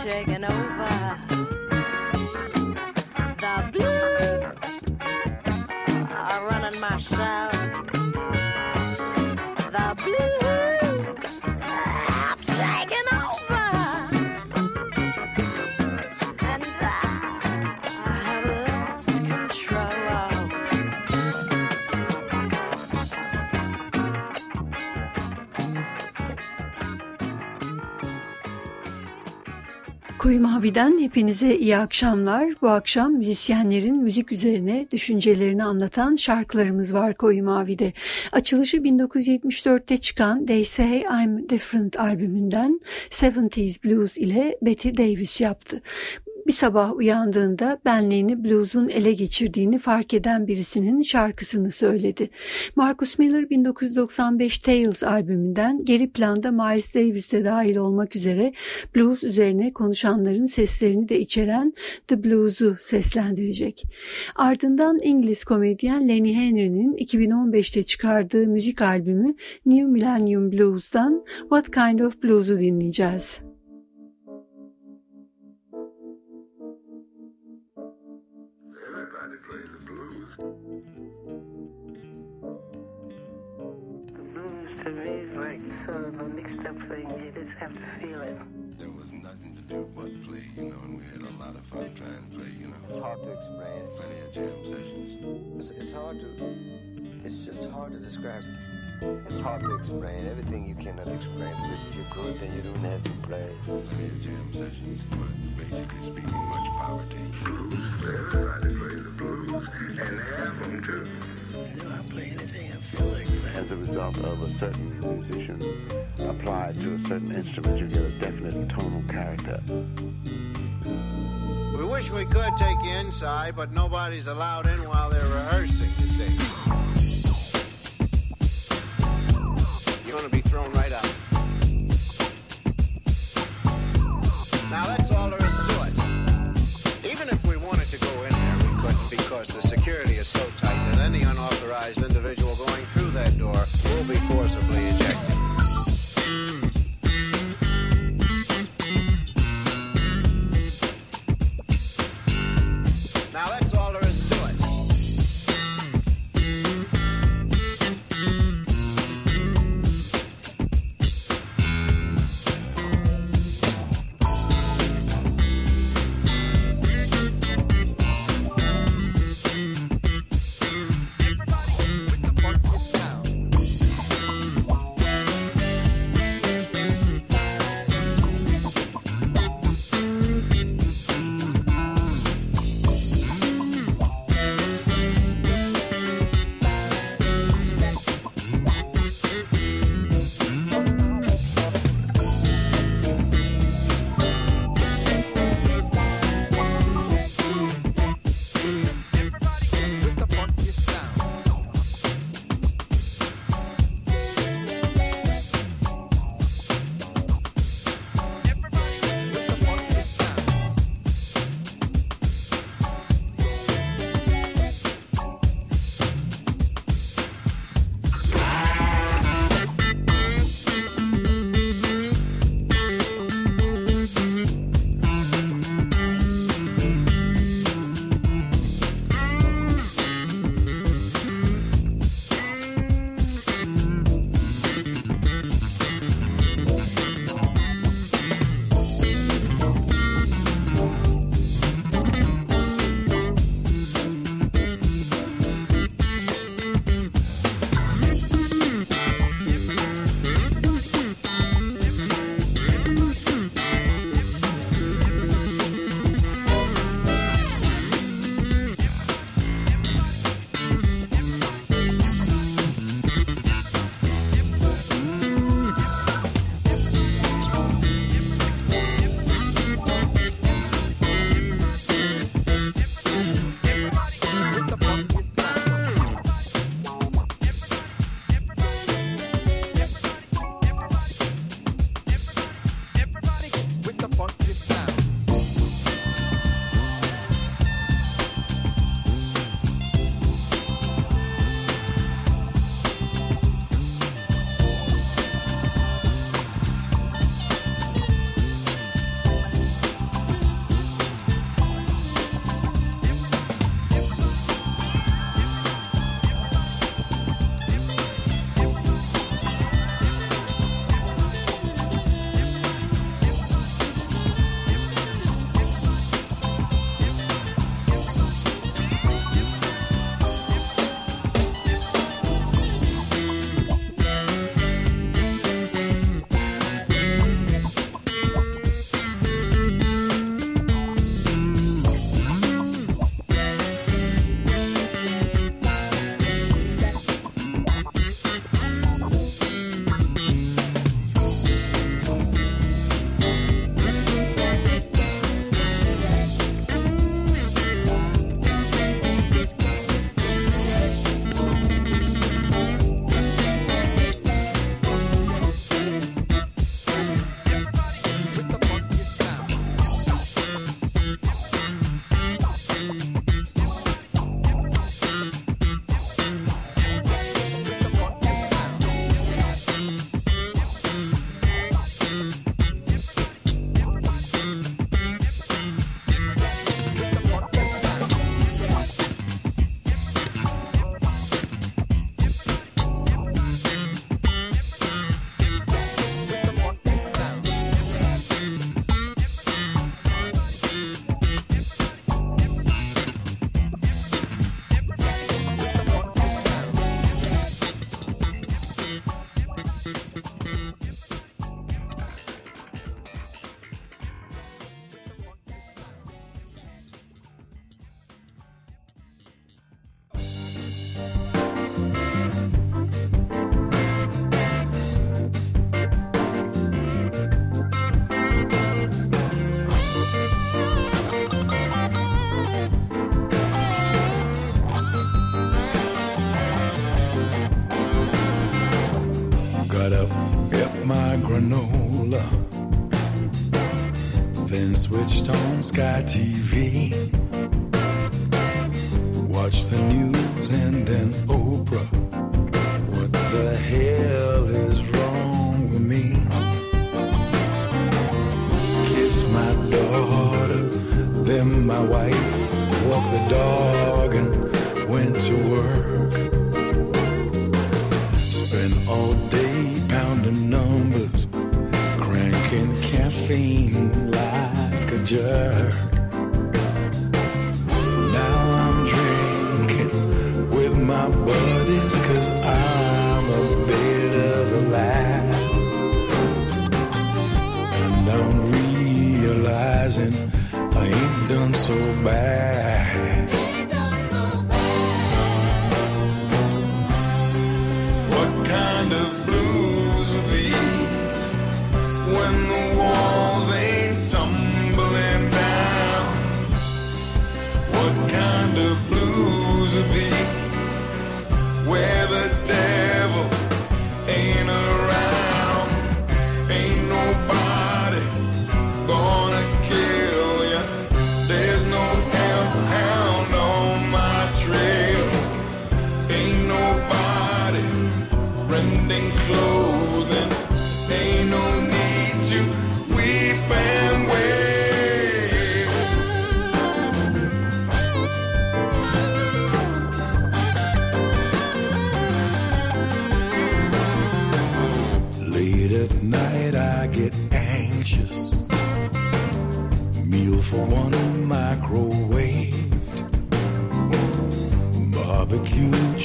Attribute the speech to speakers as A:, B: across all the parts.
A: taking over. The blues are running my show
B: Koyu Mavi'den hepinize iyi akşamlar. Bu akşam müzisyenlerin müzik üzerine düşüncelerini anlatan şarkılarımız var Koyu Mavi'de. Açılışı 1974'te çıkan They Say I'm Different albümünden 70s Blues ile Betty Davis yaptı. Bir sabah uyandığında benliğini blues'un ele geçirdiğini fark eden birisinin şarkısını söyledi. Marcus Miller 1995 Tales albümünden geri planda Miles Davis'e dahil olmak üzere blues üzerine konuşanların seslerini de içeren The Blues'u seslendirecek. Ardından İngiliz komedyen Lenny Henry'nin 2015'te çıkardığı müzik albümü New Millennium Blues'dan What Kind of Blues'u dinleyeceğiz.
C: You just have to feel it.
D: There was nothing to do but play, you know, and we had a lot of fun trying to play, you know.
E: It's hard to explain.
D: Plenty of jam sessions.
E: It's, it's hard to. It's just hard to describe. It's hard to explain. Everything you cannot explain. Because if you're good, then you don't have to play.
D: Plenty of jam sessions, but basically speaking, much poverty. Blues. Everybody plays the blues,
F: a result of a certain musician applied to a certain instrument, you get a definite tonal character.
G: We wish we could take you inside, but nobody's allowed in while they're rehearsing, you see.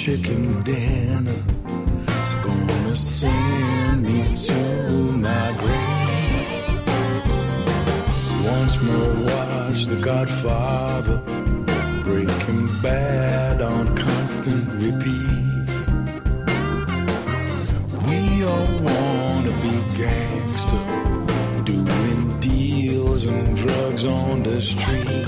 H: chicken dinner is gonna send me to my grave. Once more, watch The Godfather, Breaking Bad on constant repeat. We all wanna be gangsters, doing deals and drugs on the street.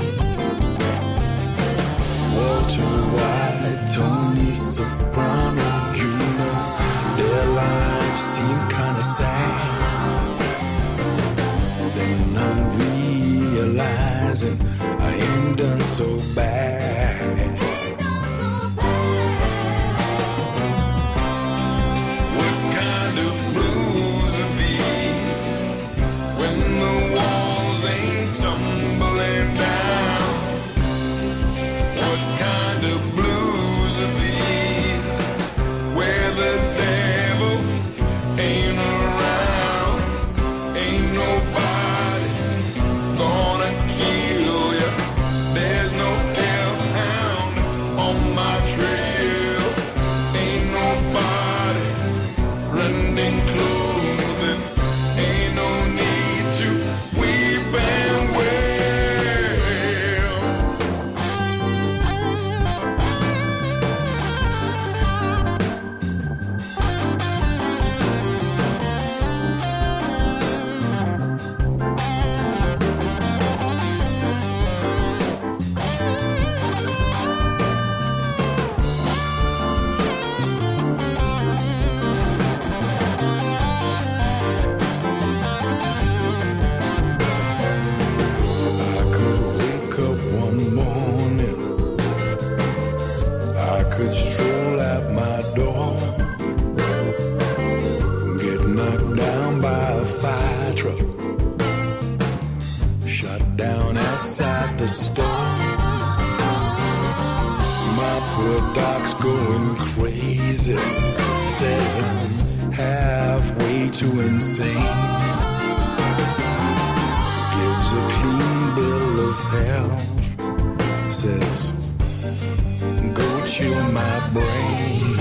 H: brain.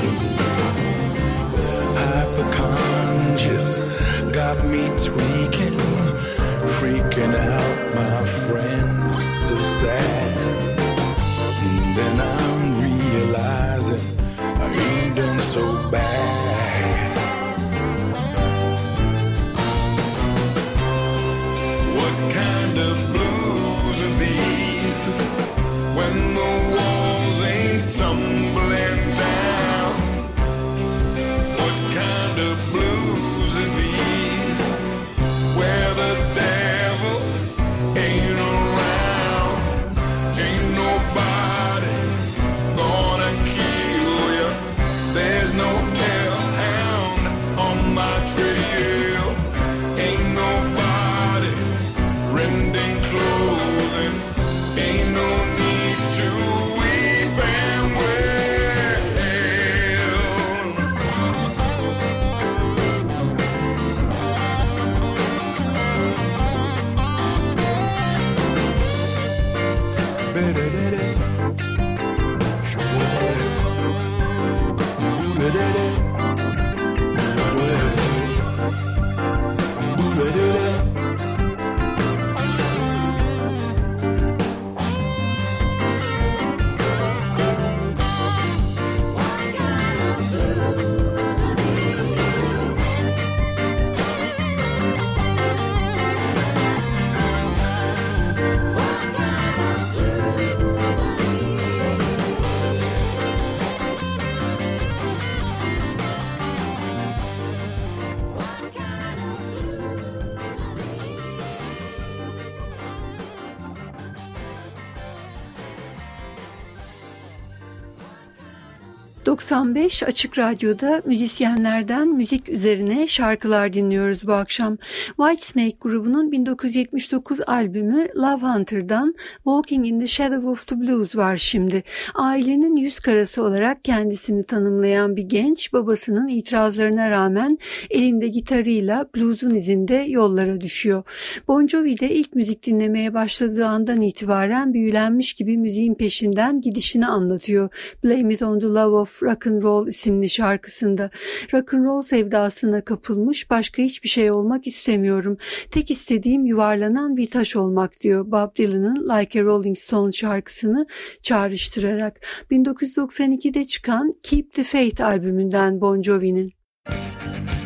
H: Hyperconscious got me tweaking, freaking out my friends so sad. And then I
B: 95 Açık Radyo'da müzisyenlerden müzik üzerine şarkılar dinliyoruz bu akşam. Whitesnake grubunun 1979 albümü Love Hunter'dan Walking in the Shadow of the Blues var şimdi. Ailenin yüz karası olarak kendisini tanımlayan bir genç babasının itirazlarına rağmen elinde gitarıyla blues'un izinde yollara düşüyor. Bon Jovi de ilk müzik dinlemeye başladığı andan itibaren büyülenmiş gibi müziğin peşinden gidişini anlatıyor. Blame It on the Love of Rock and Roll isimli şarkısında. Rock and Roll sevdasına kapılmış başka hiçbir şey olmak istemiyorum. Tek istediğim yuvarlanan bir taş olmak diyor Bob Dylan'ın Like a Rolling Stone şarkısını çağrıştırarak. 1992'de çıkan Keep the Faith albümünden Bon Jovi'nin.
I: I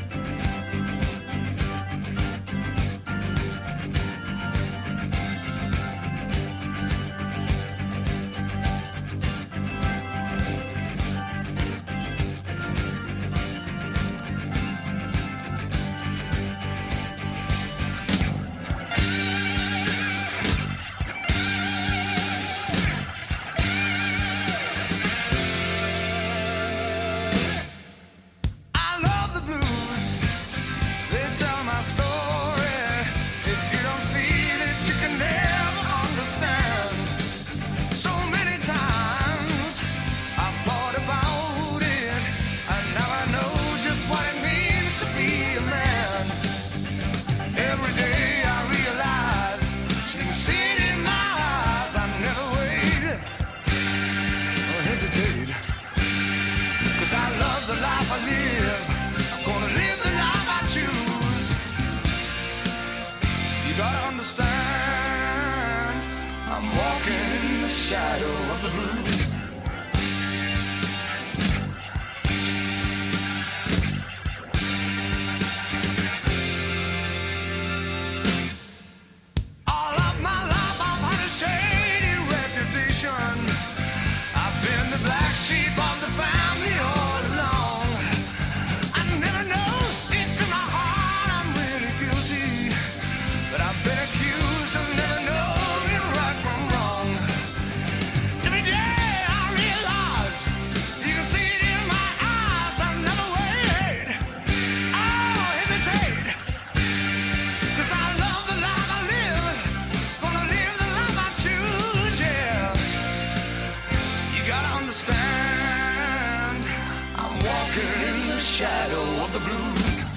I: shadow of the blues.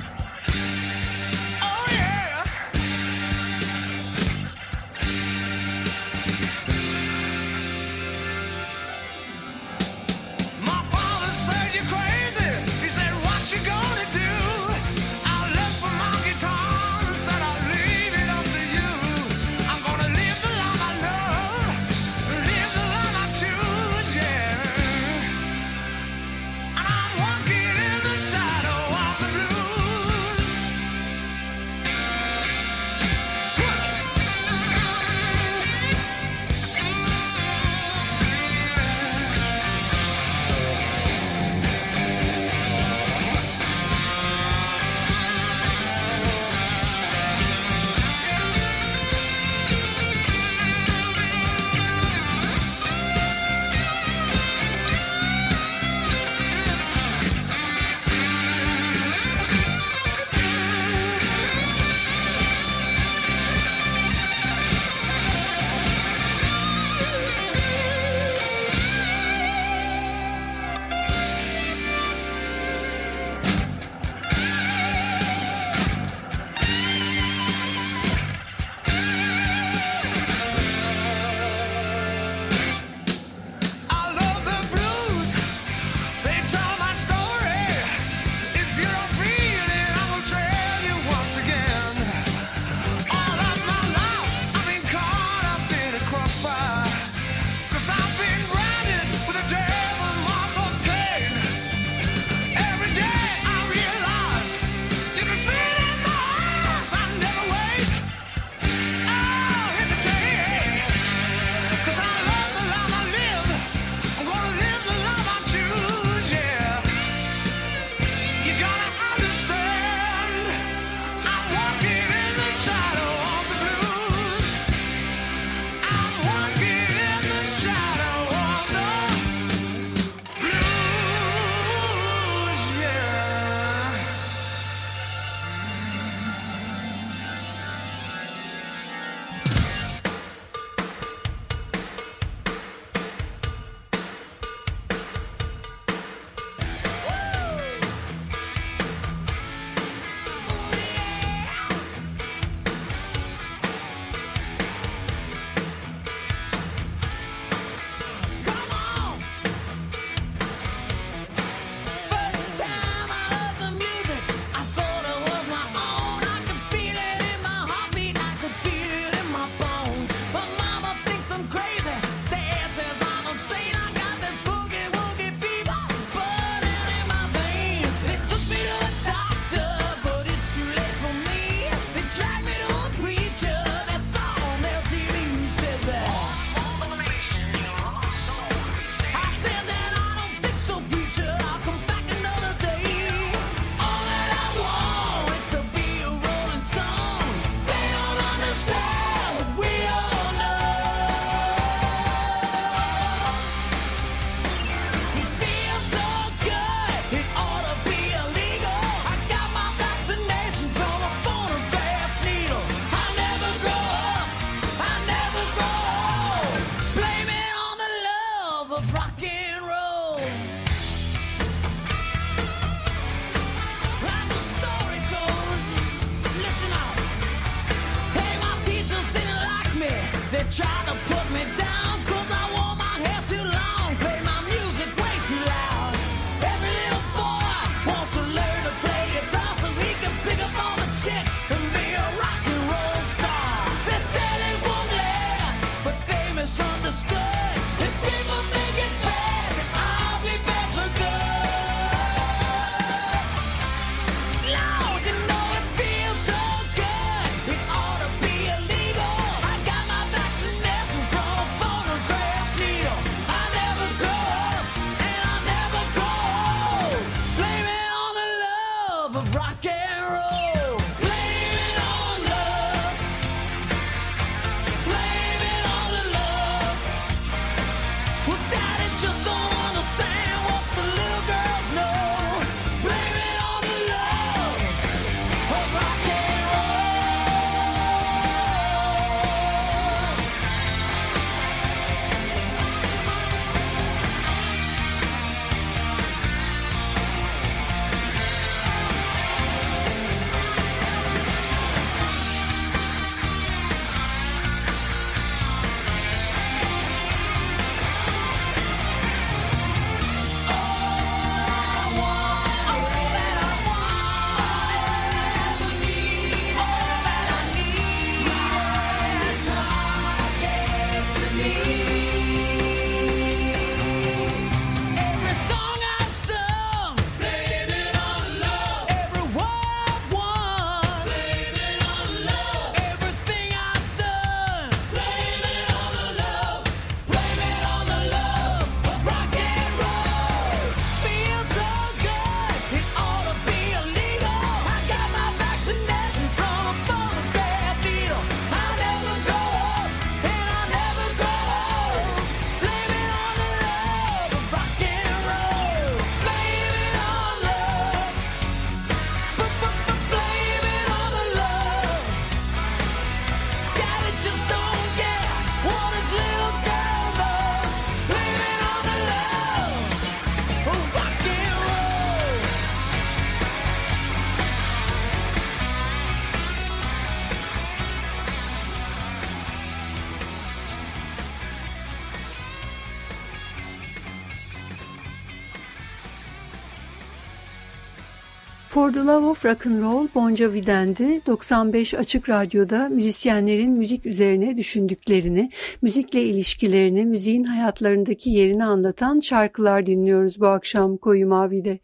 I: For the Love of
J: Rock and Roll Bon Jovi'dendi. 95 Açık Radyo'da müzisyenlerin müzik üzerine düşündüklerini, müzikle ilişkilerini, müziğin hayatlarındaki yerini anlatan şarkılar dinliyoruz bu akşam Koyu Mavi'de.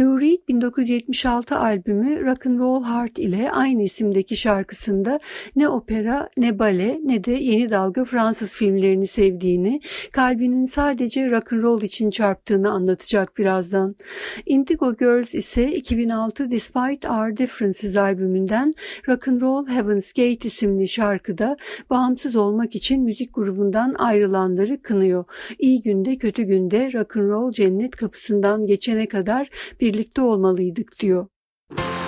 J: Lou Reed 1976 albümü Rock and Roll Heart ile aynı isimdeki şarkısında ne opera, ne bale, ne de yeni dalga Fransız filmlerini sevdiğini, kalbinin sadece rock and roll için çarptığını anlatacak birazdan. Indigo Girls ise 2006 2006 Despite Our Differences albümünden Rock and Roll Heaven's Gate isimli şarkıda bağımsız olmak için müzik grubundan ayrılanları kınıyor. İyi günde kötü günde rock and roll cennet kapısından geçene kadar birlikte olmalıydık diyor.
A: Müzik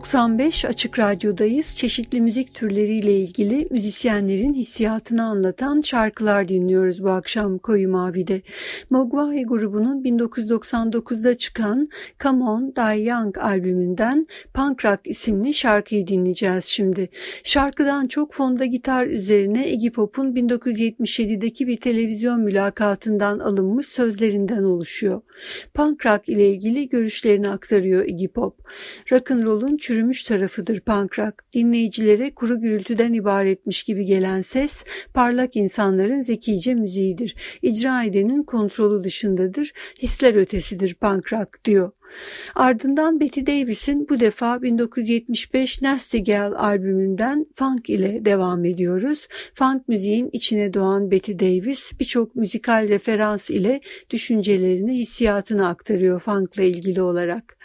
B: 95 Açık Radyo'dayız. Çeşitli müzik türleriyle ilgili müzisyenlerin hissiyatını anlatan şarkılar dinliyoruz bu akşam Koyu Mavi'de. Mogwai grubunun 1999'da çıkan Come On Die Young albümünden Punk Rock isimli şarkıyı dinleyeceğiz şimdi. Şarkıdan çok fonda gitar üzerine Iggy Pop'un 1977'deki bir televizyon mülakatından alınmış sözlerinden oluşuyor. Punk rock ile ilgili görüşlerini aktarıyor Iggy Pop. Rock'n'roll'un çürümüş tarafıdır punk rock. Dinleyicilere kuru gürültüden ibaretmiş gibi gelen ses, parlak insanların zekice müziğidir. İcra edenin kontrolü dışındadır, hisler ötesidir punk rock diyor. Ardından Betty Davis'in bu defa 1975 Nasty Gal albümünden Funk ile devam ediyoruz. Funk müziğin içine doğan Betty Davis birçok müzikal referans ile düşüncelerini, hissiyatını aktarıyor funk'la ilgili olarak.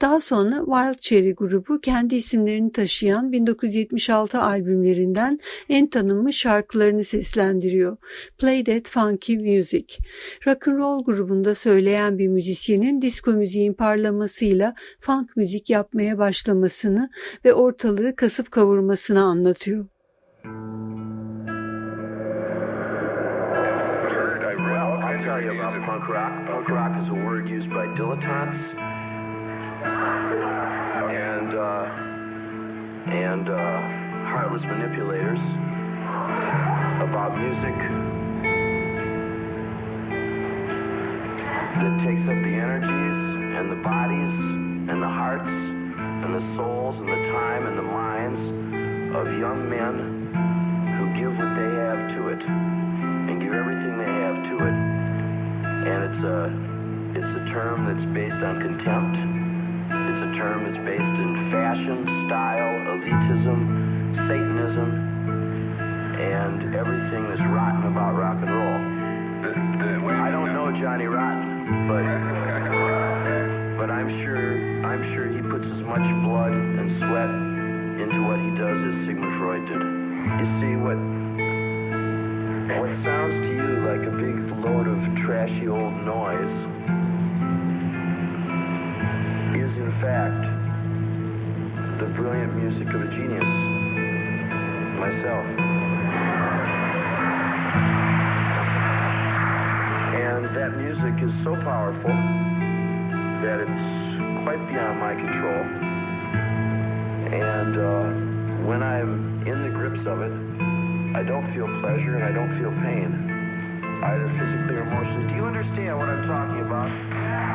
B: Daha sonra Wild Cherry grubu kendi isimlerini taşıyan 1976 albümlerinden en tanınmış şarkılarını seslendiriyor. Play That Funky Music. Rock'n'roll grubunda söyleyen bir müzisyenin disco müziğin parlamasıyla funk müzik yapmaya başlamasını ve ortalığı kasıp kavurmasını anlatıyor.
K: And uh, uh, heartless manipulators about music that takes up the energies and the bodies and the hearts and the souls and the time and the minds of young men who give what they have to it and give everything they have to it. And it's a it's a term that's based on contempt. It's a term that's based in fashion, style, elitism, Satanism, and everything that's rotten about rock and roll. I don't know Johnny Rotten, but but I'm sure I'm sure he puts as much blood and sweat into what he does as Sigmund Freud did. You see what what sounds to you like a big load of trashy old noise is in fact the brilliant music of a genius. Myself. And that music is so powerful that it's quite beyond my control. And uh, when I'm in the grips of it, I don't feel pleasure and I don't feel pain, either physically or emotionally. Do you understand what I'm talking about?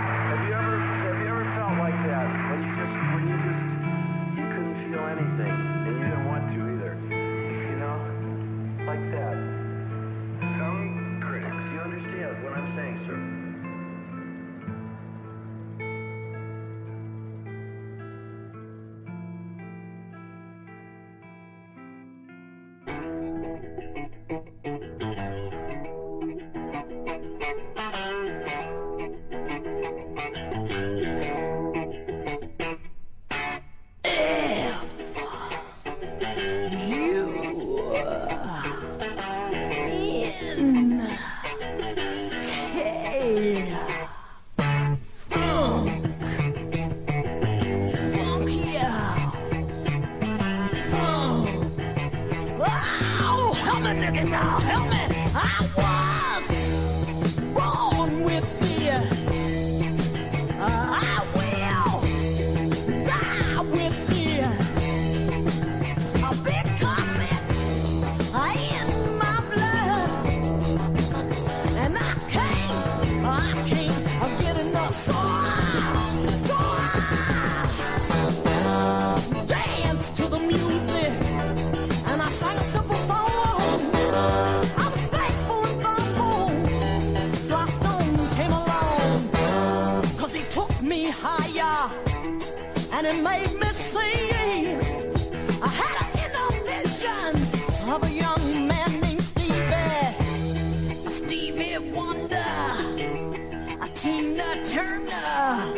A: Turner.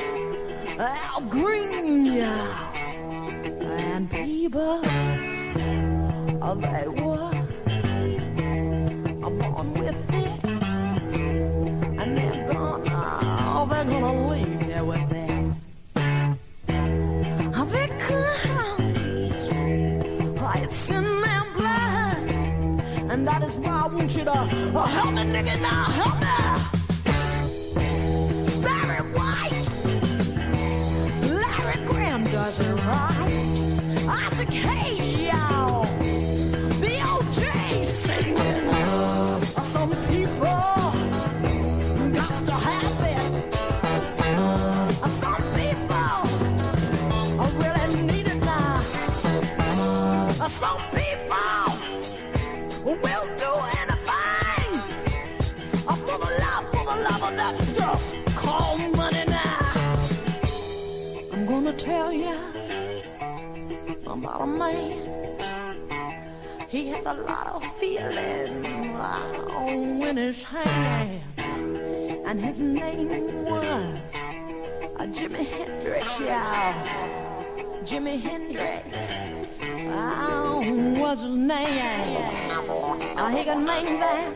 A: Al Green. And Peebles. Oh, they were. I'm on with it. And they're gonna, oh, they're gonna leave here with it. Oh, because it's in their blood. And that is why I want you to uh, help me, nigga, now help me. He had a lot of feeling uh, in his hands, and his name was uh, Jimi Hendrix. Yeah, Jimi Hendrix. Oh, was his name? Oh, he could make that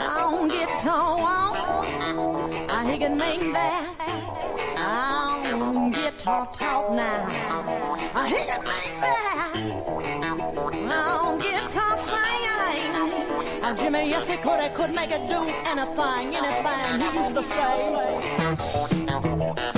A: oh, guitar walk. Oh, he could make that. Guitar talk now. Uh, he got main band. On guitar sing. Uh, Jimmy, yes, he could. He could make it do anything, anything. He used to say.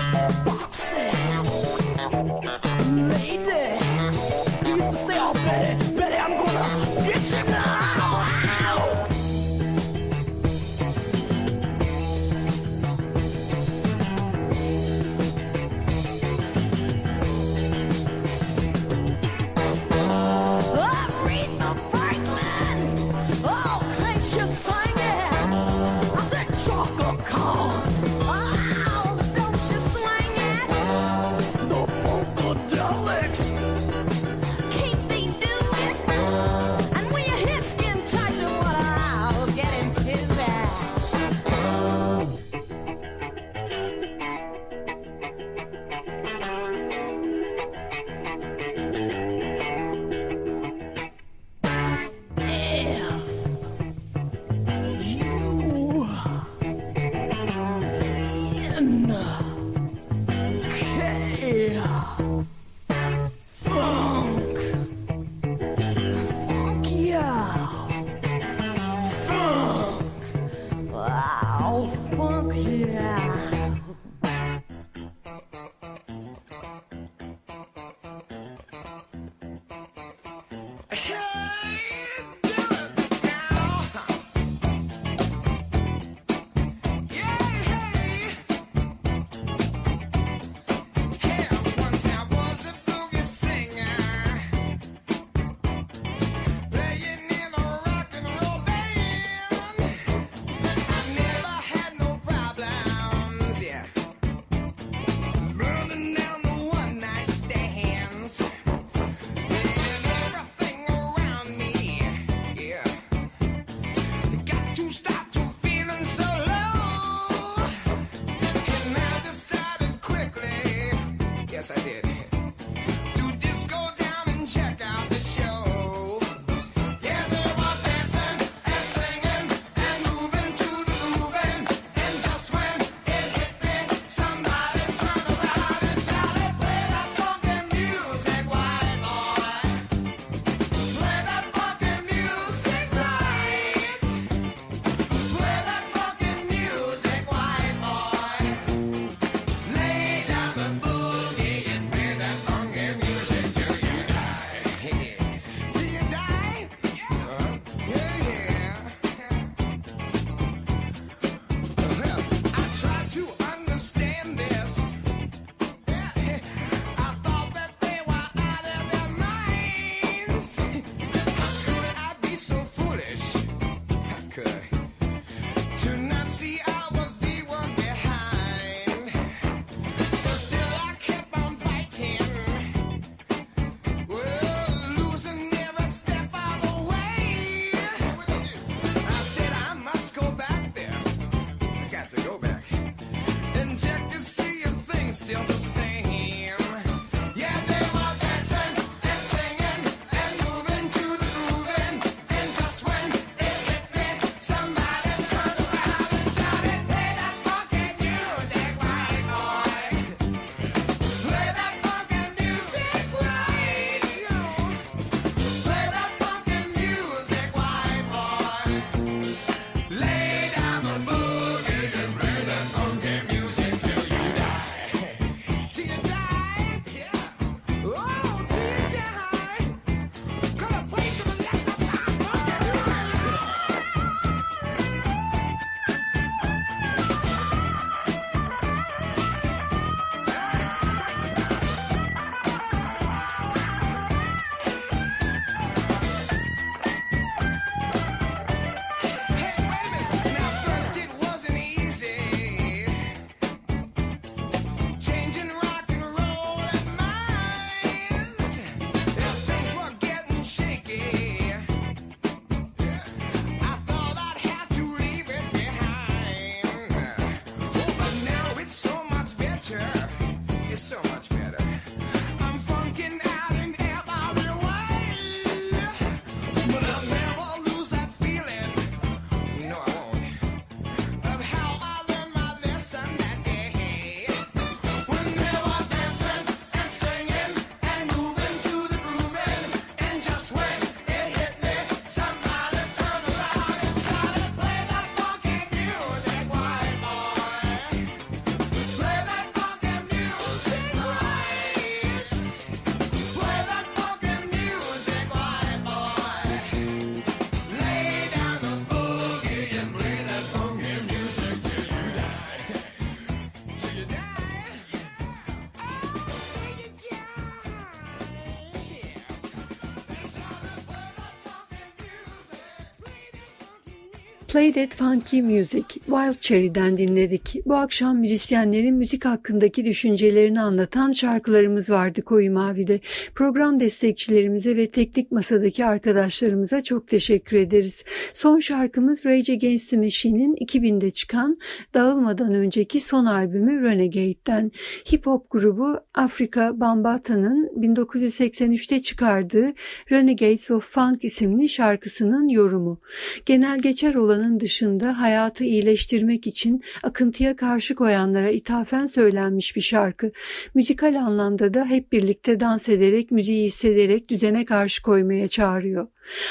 B: Play That Funky Music, Wild Cherry'den dinledik. Bu akşam müzisyenlerin müzik hakkındaki düşüncelerini anlatan şarkılarımız vardı Koyu Mavi'de. Program destekçilerimize ve teknik masadaki arkadaşlarımıza çok teşekkür ederiz. Son şarkımız Rage Against the Machine'in 2000'de çıkan dağılmadan önceki son albümü Renegade'den. Hip hop grubu Afrika Bambata'nın 1983'te çıkardığı Renegades of Funk isimli şarkısının yorumu. Genel geçer olan alanın dışında hayatı iyileştirmek için akıntıya karşı koyanlara ithafen söylenmiş bir şarkı. Müzikal anlamda da hep birlikte dans ederek, müziği hissederek düzene karşı koymaya çağırıyor.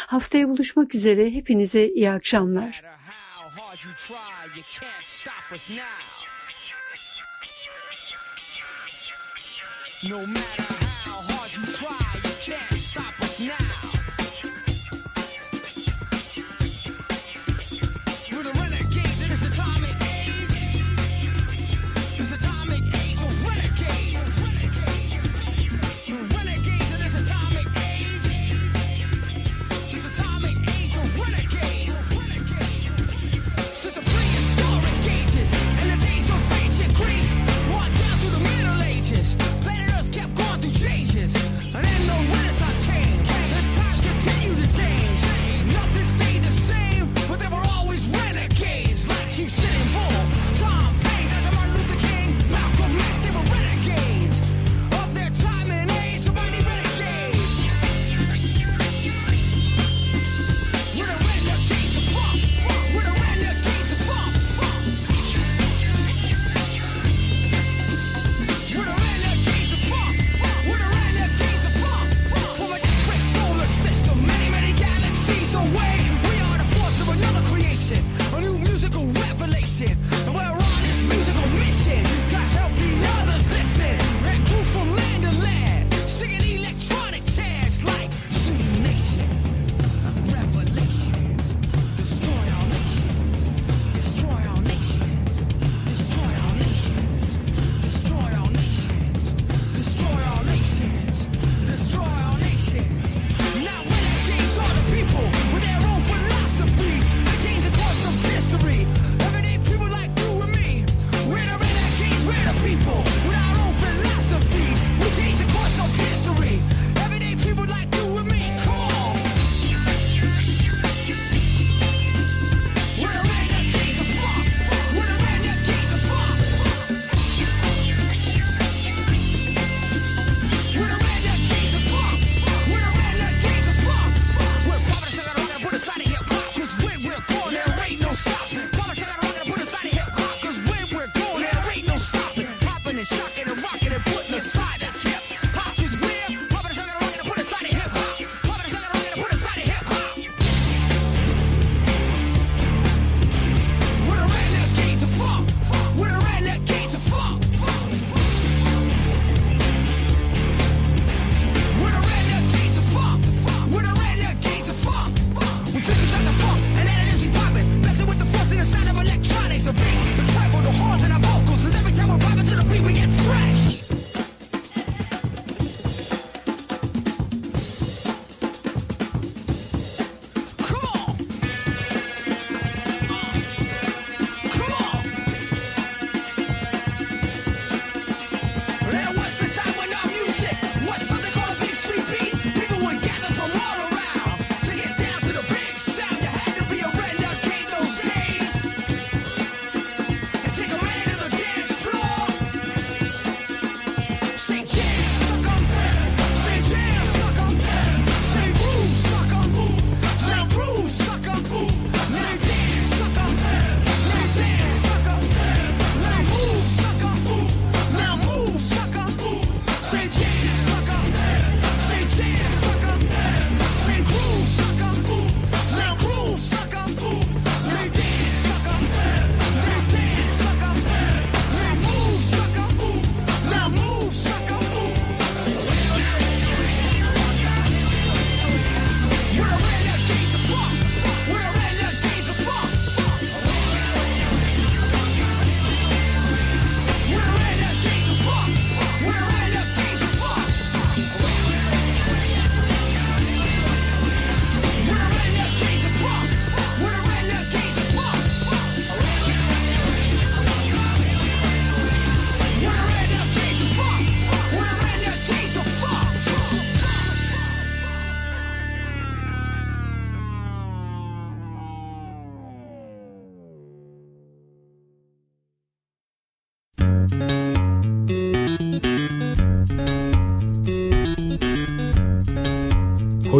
B: Haftaya buluşmak üzere hepinize iyi akşamlar.
I: No matter